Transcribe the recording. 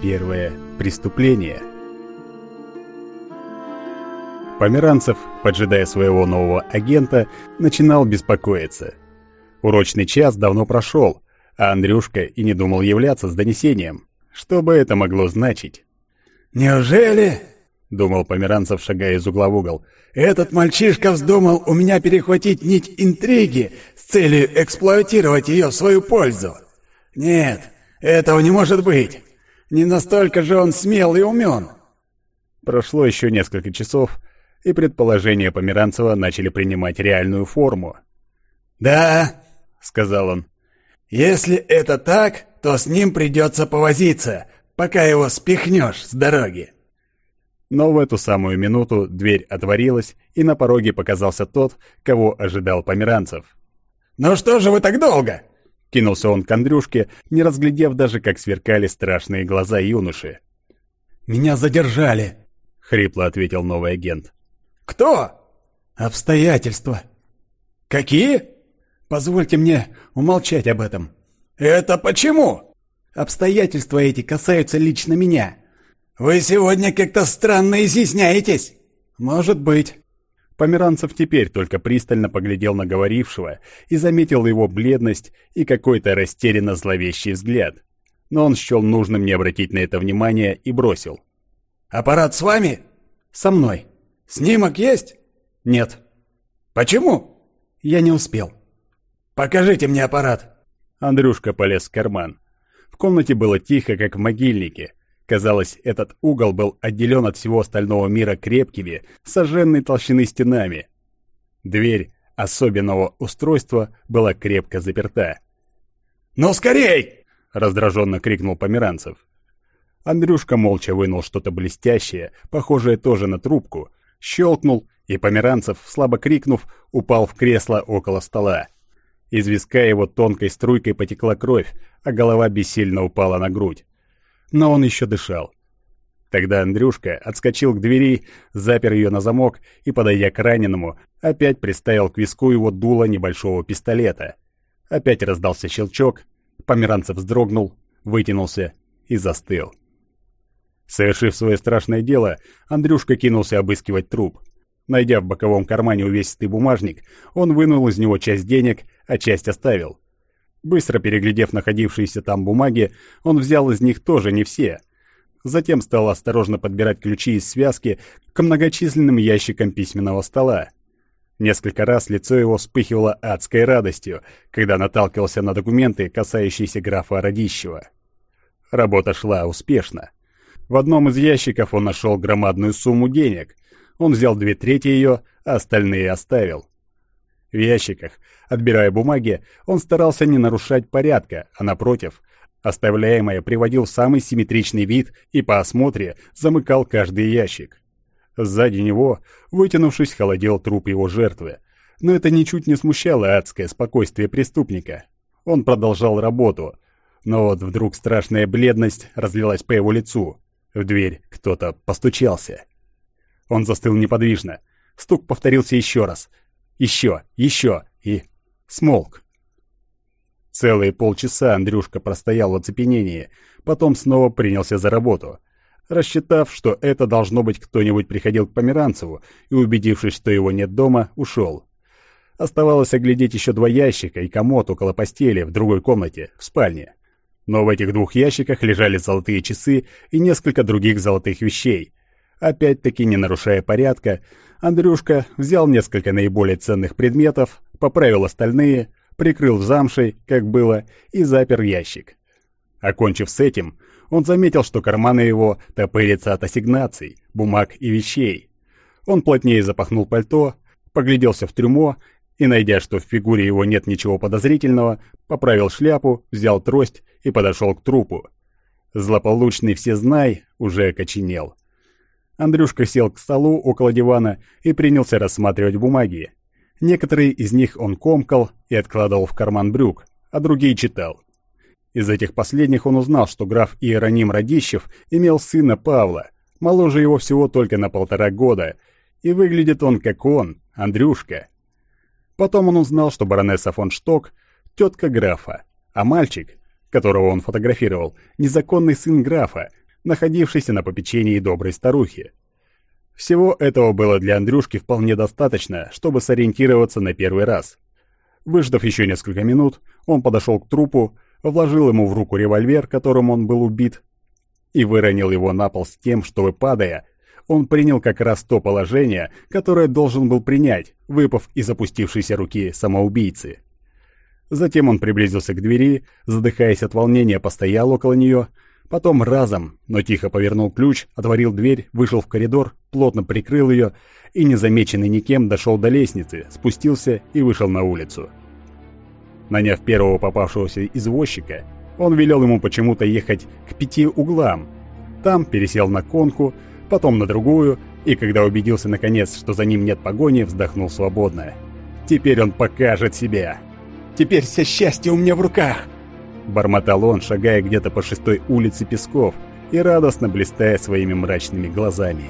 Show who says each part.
Speaker 1: Первое преступление. Померанцев, поджидая своего нового агента, начинал беспокоиться. Урочный час давно прошел, а Андрюшка и не думал являться с донесением. Что бы это могло значить?
Speaker 2: «Неужели?»
Speaker 1: — думал Померанцев, шагая из угла в угол.
Speaker 2: «Этот мальчишка вздумал у меня перехватить нить интриги с целью эксплуатировать ее в свою пользу. Нет, этого не может быть. Не настолько же он смел и умен».
Speaker 1: Прошло еще несколько часов, и предположения Померанцева начали принимать реальную форму.
Speaker 2: «Да», — сказал он, — «если это так, то с ним придется повозиться, пока его спихнешь с дороги».
Speaker 1: Но в эту самую минуту дверь отворилась, и на пороге показался тот, кого ожидал Померанцев.
Speaker 2: «Ну что же вы так долго?»
Speaker 1: Кинулся он к Андрюшке, не разглядев даже, как сверкали страшные глаза юноши.
Speaker 2: «Меня задержали», —
Speaker 1: хрипло ответил новый агент.
Speaker 2: «Кто?»
Speaker 1: «Обстоятельства».
Speaker 2: «Какие?»
Speaker 1: «Позвольте мне умолчать об этом».
Speaker 2: «Это почему?»
Speaker 1: «Обстоятельства эти касаются лично меня».
Speaker 2: «Вы сегодня как-то странно изъясняетесь».
Speaker 1: «Может быть». Померанцев теперь только пристально поглядел на говорившего и заметил его бледность и какой-то растерянно зловещий взгляд. Но он счел нужным не обратить на это внимания и бросил.
Speaker 2: «Аппарат с вами?»
Speaker 1: «Со мной».
Speaker 2: «Снимок есть?»
Speaker 1: «Нет».
Speaker 2: «Почему?»
Speaker 1: «Я не успел».
Speaker 2: «Покажите мне аппарат».
Speaker 1: Андрюшка полез в карман. В комнате было тихо, как в могильнике. Казалось, этот угол был отделен от всего остального мира крепкими, сожженной толщины стенами. Дверь особенного устройства была крепко заперта.
Speaker 2: «Ну, скорей!»
Speaker 1: — раздраженно крикнул Померанцев. Андрюшка молча вынул что-то блестящее, похожее тоже на трубку, щелкнул, и Померанцев, слабо крикнув, упал в кресло около стола. Из виска его тонкой струйкой потекла кровь, а голова бессильно упала на грудь но он еще дышал. Тогда Андрюшка отскочил к двери, запер ее на замок и, подойдя к раненому, опять приставил к виску его дуло небольшого пистолета. Опять раздался щелчок, Померанцев вздрогнул, вытянулся и застыл. Совершив свое страшное дело, Андрюшка кинулся обыскивать труп. Найдя в боковом кармане увесистый бумажник, он вынул из него часть денег, а часть оставил. Быстро переглядев находившиеся там бумаги, он взял из них тоже не все. Затем стал осторожно подбирать ключи из связки к многочисленным ящикам письменного стола. Несколько раз лицо его вспыхивало адской радостью, когда наталкивался на документы, касающиеся графа Радищева. Работа шла успешно. В одном из ящиков он нашел громадную сумму денег. Он взял две трети ее, а остальные оставил. В ящиках, отбирая бумаги, он старался не нарушать порядка, а напротив, оставляемое приводил в самый симметричный вид и по осмотре замыкал каждый ящик. Сзади него, вытянувшись, холодел труп его жертвы. Но это ничуть не смущало адское спокойствие преступника. Он продолжал работу. Но вот вдруг страшная бледность разлилась по его лицу. В дверь кто-то постучался. Он застыл неподвижно. Стук повторился еще раз — еще, еще и смолк. Целые полчаса Андрюшка простоял в оцепенении, потом снова принялся за работу. Рассчитав, что это должно быть кто-нибудь приходил к Померанцеву и, убедившись, что его нет дома, ушел. Оставалось оглядеть еще два ящика и комод около постели в другой комнате, в спальне. Но в этих двух ящиках лежали золотые часы и несколько других золотых вещей. Опять-таки, не нарушая порядка, Андрюшка взял несколько наиболее ценных предметов, поправил остальные, прикрыл замшей, как было, и запер ящик. Окончив с этим, он заметил, что карманы его топырятся от ассигнаций, бумаг и вещей. Он плотнее запахнул пальто, погляделся в трюмо и, найдя, что в фигуре его нет ничего подозрительного, поправил шляпу, взял трость и подошел к трупу. Злополучный всезнай уже окоченел. Андрюшка сел к столу около дивана и принялся рассматривать бумаги. Некоторые из них он комкал и откладывал в карман брюк, а другие читал. Из этих последних он узнал, что граф Иероним Радищев имел сына Павла, моложе его всего только на полтора года, и выглядит он как он, Андрюшка. Потом он узнал, что баронесса фон Шток — тетка графа, а мальчик, которого он фотографировал, незаконный сын графа, находившейся на попечении доброй старухи. Всего этого было для Андрюшки вполне достаточно, чтобы сориентироваться на первый раз. Выждав еще несколько минут, он подошел к трупу, вложил ему в руку револьвер, которым он был убит, и выронил его на пол с тем, чтобы, падая, он принял как раз то положение, которое должен был принять, выпав из опустившейся руки самоубийцы. Затем он приблизился к двери, задыхаясь от волнения, постоял около нее, потом разом, но тихо повернул ключ, отворил дверь, вышел в коридор, плотно прикрыл ее и, незамеченный никем, дошел до лестницы, спустился и вышел на улицу. Наняв первого попавшегося извозчика, он велел ему почему-то ехать к пяти углам. Там пересел на конку, потом на другую, и когда убедился наконец, что за ним нет погони, вздохнул свободно. Теперь он покажет себя.
Speaker 2: Теперь все счастье у меня в руках!»
Speaker 1: Бормотал он, шагая где-то по шестой улице Песков и радостно блистая своими мрачными глазами.